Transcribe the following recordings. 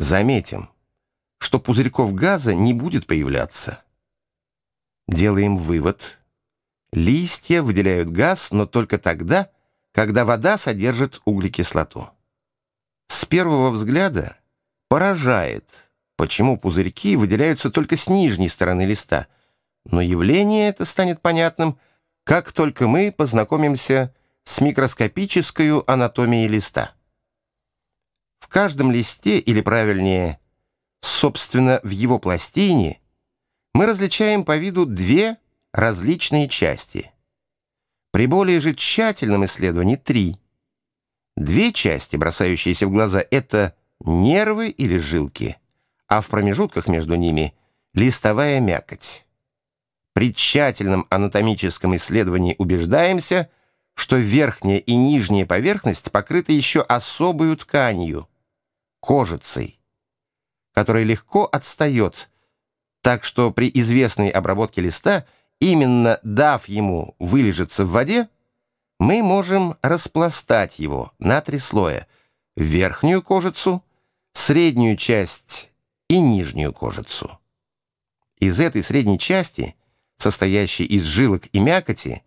заметим, что пузырьков газа не будет появляться. Делаем вывод. Листья выделяют газ, но только тогда, когда вода содержит углекислоту. С первого взгляда поражает, почему пузырьки выделяются только с нижней стороны листа, но явление это станет понятным, как только мы познакомимся с микроскопической анатомией листа. Каждом листе, или правильнее, собственно, в его пластине, мы различаем по виду две различные части. При более же тщательном исследовании три. Две части, бросающиеся в глаза, это нервы или жилки, а в промежутках между ними листовая мякоть. При тщательном анатомическом исследовании убеждаемся, что верхняя и нижняя поверхность покрыты еще особой тканью – кожицей который легко отстает, так что при известной обработке листа, именно дав ему вылежаться в воде, мы можем распластать его на три слоя – верхнюю кожицу, среднюю часть и нижнюю кожицу. Из этой средней части, состоящей из жилок и мякоти,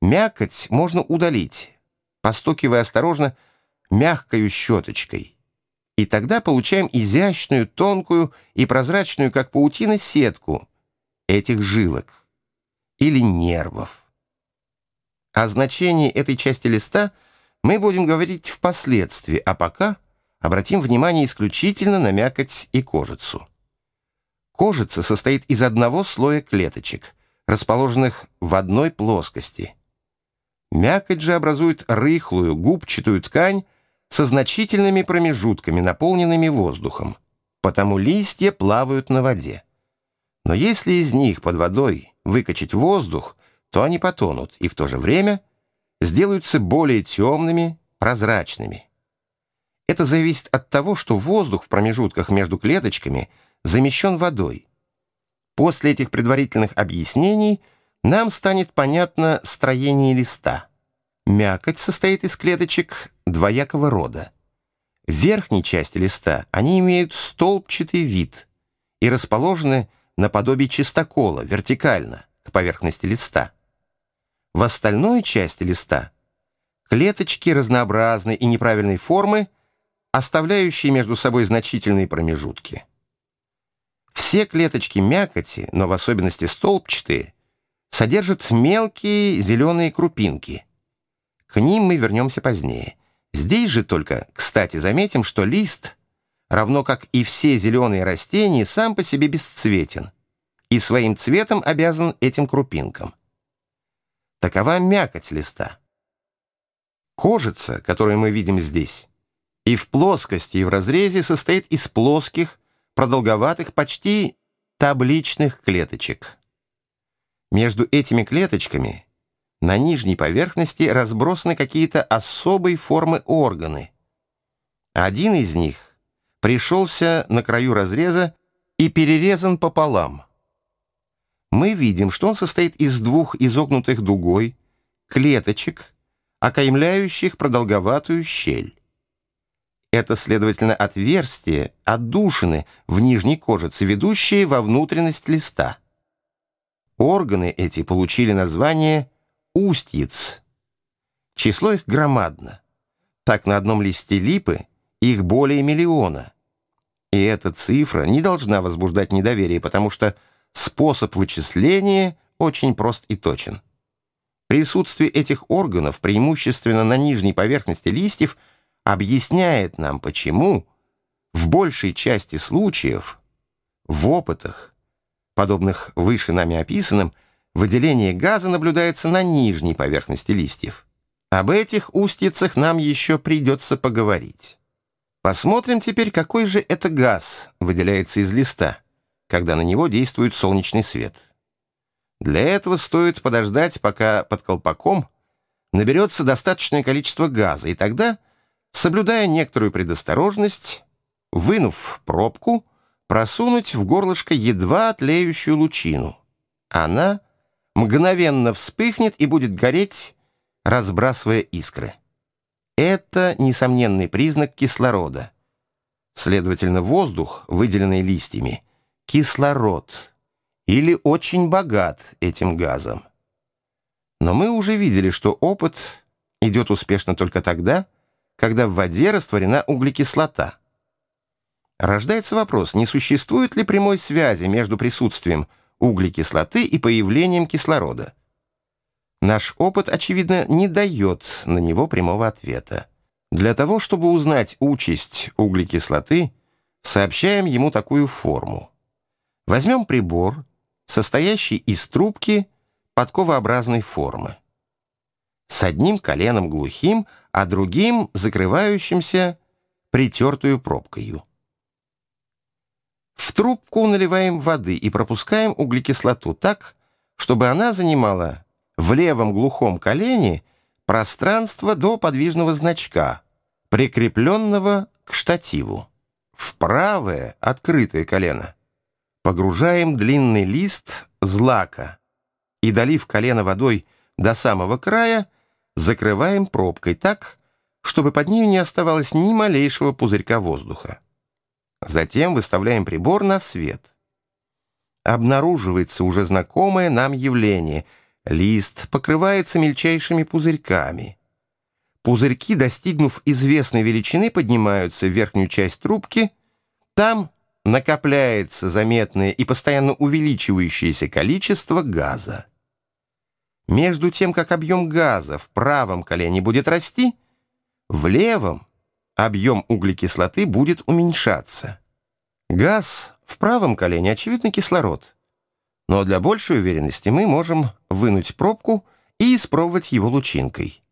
мякоть можно удалить, постукивая осторожно мягкою щеточкой – и тогда получаем изящную, тонкую и прозрачную, как паутина, сетку этих жилок или нервов. О значении этой части листа мы будем говорить впоследствии, а пока обратим внимание исключительно на мякоть и кожицу. Кожица состоит из одного слоя клеточек, расположенных в одной плоскости. Мякоть же образует рыхлую, губчатую ткань, со значительными промежутками, наполненными воздухом, потому листья плавают на воде. Но если из них под водой выкачать воздух, то они потонут и в то же время сделаются более темными, прозрачными. Это зависит от того, что воздух в промежутках между клеточками замещен водой. После этих предварительных объяснений нам станет понятно строение листа. Мякоть состоит из клеточек двоякого рода. В верхней части листа они имеют столбчатый вид и расположены наподобие чистокола, вертикально, к поверхности листа. В остальной части листа клеточки разнообразной и неправильной формы, оставляющие между собой значительные промежутки. Все клеточки мякоти, но в особенности столбчатые, содержат мелкие зеленые крупинки – к ним мы вернемся позднее. Здесь же только, кстати, заметим, что лист, равно как и все зеленые растения, сам по себе бесцветен и своим цветом обязан этим крупинкам. Такова мякоть листа. Кожица, которую мы видим здесь, и в плоскости, и в разрезе состоит из плоских, продолговатых, почти табличных клеточек. Между этими клеточками на нижней поверхности разбросаны какие-то особой формы органы. Один из них пришелся на краю разреза и перерезан пополам. Мы видим, что он состоит из двух изогнутых дугой клеточек, окаймляющих продолговатую щель. Это, следовательно, отверстие, отдушины в нижней кожице, ведущие во внутренность листа. Органы эти получили название устьиц. Число их громадно. Так на одном листе липы их более миллиона. И эта цифра не должна возбуждать недоверие, потому что способ вычисления очень прост и точен. Присутствие этих органов, преимущественно на нижней поверхности листьев, объясняет нам, почему в большей части случаев в опытах, подобных выше нами описанным, выделение газа наблюдается на нижней поверхности листьев. Об этих устьицах нам еще придется поговорить. Посмотрим теперь, какой же это газ выделяется из листа, когда на него действует солнечный свет. Для этого стоит подождать, пока под колпаком наберется достаточное количество газа, и тогда, соблюдая некоторую предосторожность, вынув пробку, просунуть в горлышко едва тлеющую лучину. Она — мгновенно вспыхнет и будет гореть, разбрасывая искры. Это несомненный признак кислорода. следовательно, воздух, выделенный листьями, кислород или очень богат этим газом. Но мы уже видели, что опыт идет успешно только тогда, когда в воде растворена углекислота. Рождается вопрос, не существует ли прямой связи между присутствием и появлением кислорода. Наш опыт, очевидно, не дает на него прямого ответа. Для того, чтобы узнать участь углекислоты, сообщаем ему такую форму. Возьмем прибор, состоящий из трубки подковообразной формы, с одним коленом глухим, а другим закрывающимся притертую пробкою. В трубку наливаем воды и пропускаем углекислоту так, чтобы она занимала в левом глухом колене пространство до подвижного значка, прикрепленного к штативу. В правое открытое колено погружаем длинный лист злака и, долив колено водой до самого края, закрываем пробкой так, чтобы под ней не оставалось ни малейшего пузырька воздуха. Затем выставляем прибор на свет. Обнаруживается уже знакомое нам явление — Лист покрывается мельчайшими пузырьками. Пузырьки, достигнув известной величины, поднимаются в верхнюю часть трубки. Там накопляется заметное и постоянно увеличивающееся количество газа. Между тем, как объем газа в правом колене будет расти, в левом объем углекислоты будет уменьшаться. Газ в правом колене, очевидно, кислород. Но для большей уверенности мы можем вынуть пробку и испробовать его лучинкой.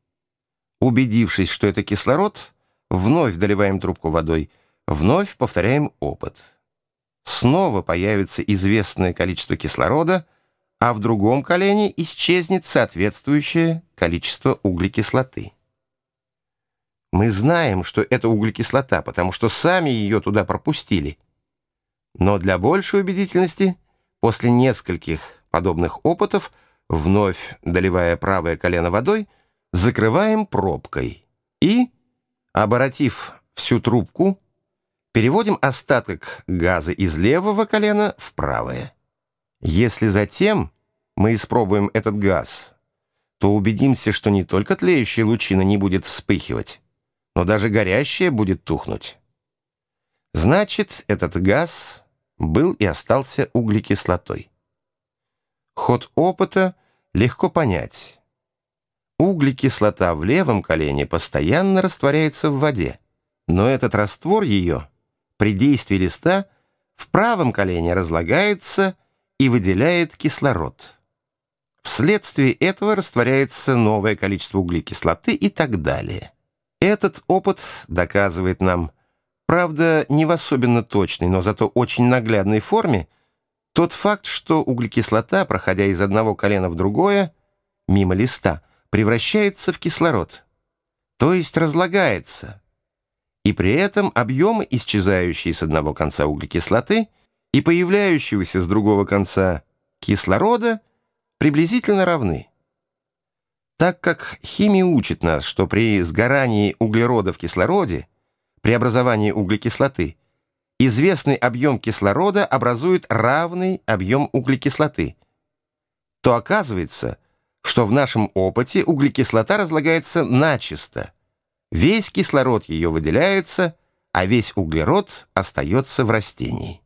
Убедившись, что это кислород, вновь доливаем трубку водой, вновь повторяем опыт. Снова появится известное количество кислорода, а в другом колене исчезнет соответствующее количество углекислоты. Мы знаем, что это углекислота, потому что сами ее туда пропустили. Но для большей убедительности – После нескольких подобных опытов, вновь доливая правое колено водой, закрываем пробкой и, оборотив всю трубку, переводим остаток газа из левого колена в правое. Если затем мы испробуем этот газ, то убедимся, что не только тлеющая лучина не будет вспыхивать, но даже горящая будет тухнуть. Значит, этот газ был и остался углекислотой. Ход опыта легко понять. Углекислота в левом колене постоянно растворяется в воде, но этот раствор ее при действии листа в правом колене разлагается и выделяет кислород. Вследствие этого растворяется новое количество углекислоты и так далее. Этот опыт доказывает нам, правда, не в особенно точной, но зато очень наглядной форме, тот факт, что углекислота, проходя из одного колена в другое, мимо листа, превращается в кислород, то есть разлагается, и при этом объемы, исчезающие с одного конца углекислоты и появляющегося с другого конца кислорода, приблизительно равны. Так как химия учит нас, что при сгорании углерода в кислороде при образовании углекислоты известный объем кислорода образует равный объем углекислоты, то оказывается, что в нашем опыте углекислота разлагается начисто. Весь кислород ее выделяется, а весь углерод остается в растении.